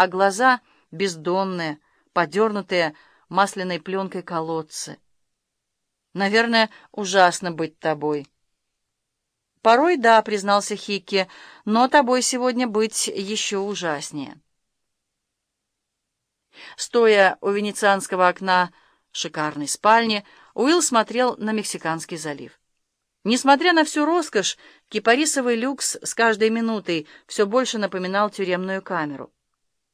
а глаза бездонные, подернутые масляной пленкой колодцы. Наверное, ужасно быть тобой. Порой да, признался Хикки, но тобой сегодня быть еще ужаснее. Стоя у венецианского окна шикарной спальни, Уилл смотрел на Мексиканский залив. Несмотря на всю роскошь, кипарисовый люкс с каждой минутой все больше напоминал тюремную камеру.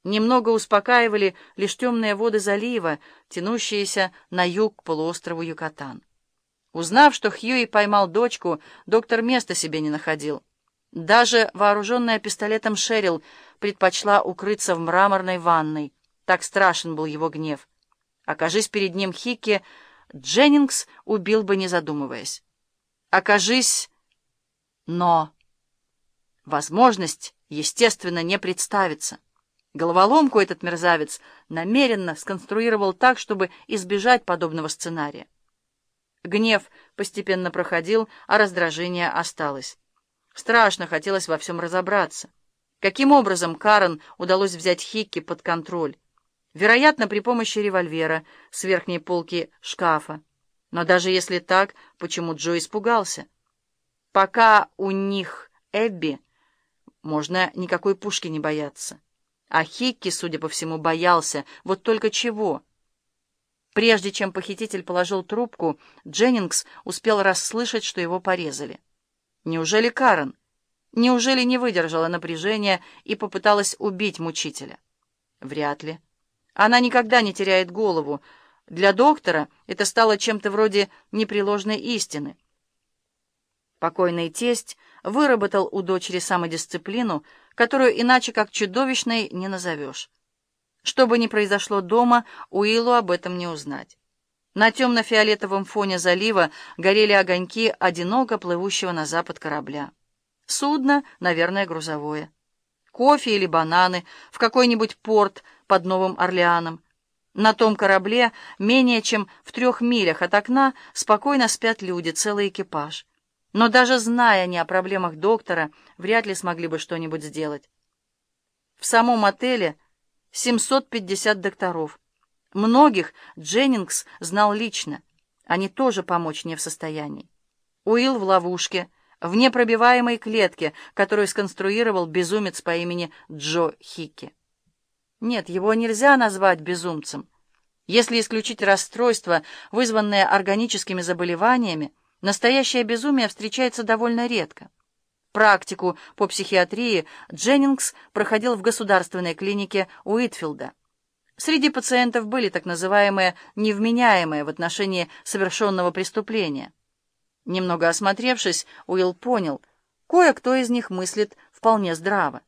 Немного успокаивали лишь темные воды залива, тянущиеся на юг к полуострову Юкатан. Узнав, что Хьюи поймал дочку, доктор места себе не находил. Даже вооруженная пистолетом Шерил предпочла укрыться в мраморной ванной. Так страшен был его гнев. Окажись перед ним Хикки, Дженнингс убил бы, не задумываясь. Окажись... Но... Возможность, естественно, не представится. Головоломку этот мерзавец намеренно сконструировал так, чтобы избежать подобного сценария. Гнев постепенно проходил, а раздражение осталось. Страшно хотелось во всем разобраться. Каким образом Карен удалось взять Хикки под контроль? Вероятно, при помощи револьвера с верхней полки шкафа. Но даже если так, почему Джо испугался? Пока у них Эбби, можно никакой пушки не бояться. А Хикки, судя по всему, боялся. Вот только чего? Прежде чем похититель положил трубку, Дженнингс успел расслышать, что его порезали. Неужели Карен? Неужели не выдержала напряжения и попыталась убить мучителя? Вряд ли. Она никогда не теряет голову. Для доктора это стало чем-то вроде непреложной истины. Покойный тесть выработал у дочери самодисциплину, которую иначе как чудовищной не назовешь. Что бы ни произошло дома, Уиллу об этом не узнать. На темно-фиолетовом фоне залива горели огоньки одиноко плывущего на запад корабля. Судно, наверное, грузовое. Кофе или бананы в какой-нибудь порт под Новым Орлеаном. На том корабле, менее чем в трех милях от окна, спокойно спят люди, целый экипаж. Но даже зная они о проблемах доктора, вряд ли смогли бы что-нибудь сделать. В самом отеле 750 докторов. Многих Дженнингс знал лично. Они тоже помочь не в состоянии. Уилл в ловушке, в непробиваемой клетке, которую сконструировал безумец по имени Джо Хикки. Нет, его нельзя назвать безумцем. Если исключить расстройство, вызванное органическими заболеваниями, настоящее безумие встречается довольно редко. Практику по психиатрии Дженнингс проходил в государственной клинике Уитфилда. Среди пациентов были так называемые невменяемые в отношении совершенного преступления. Немного осмотревшись, Уилл понял, кое-кто из них мыслит вполне здраво.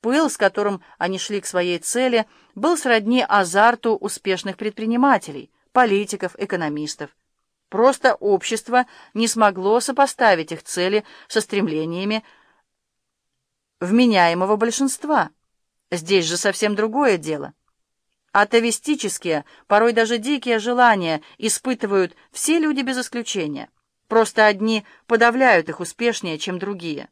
Пыл, с которым они шли к своей цели, был сродни азарту успешных предпринимателей, политиков, экономистов. Просто общество не смогло сопоставить их цели со стремлениями вменяемого большинства. Здесь же совсем другое дело. Атовистические, порой даже дикие желания испытывают все люди без исключения. Просто одни подавляют их успешнее, чем другие.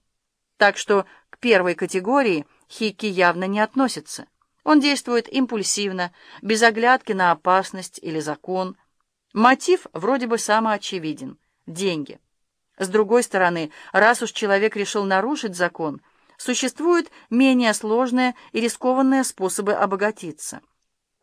Так что к первой категории Хикки явно не относится. Он действует импульсивно, без оглядки на опасность или закон, Мотив вроде бы самоочевиден — деньги. С другой стороны, раз уж человек решил нарушить закон, существуют менее сложные и рискованные способы обогатиться —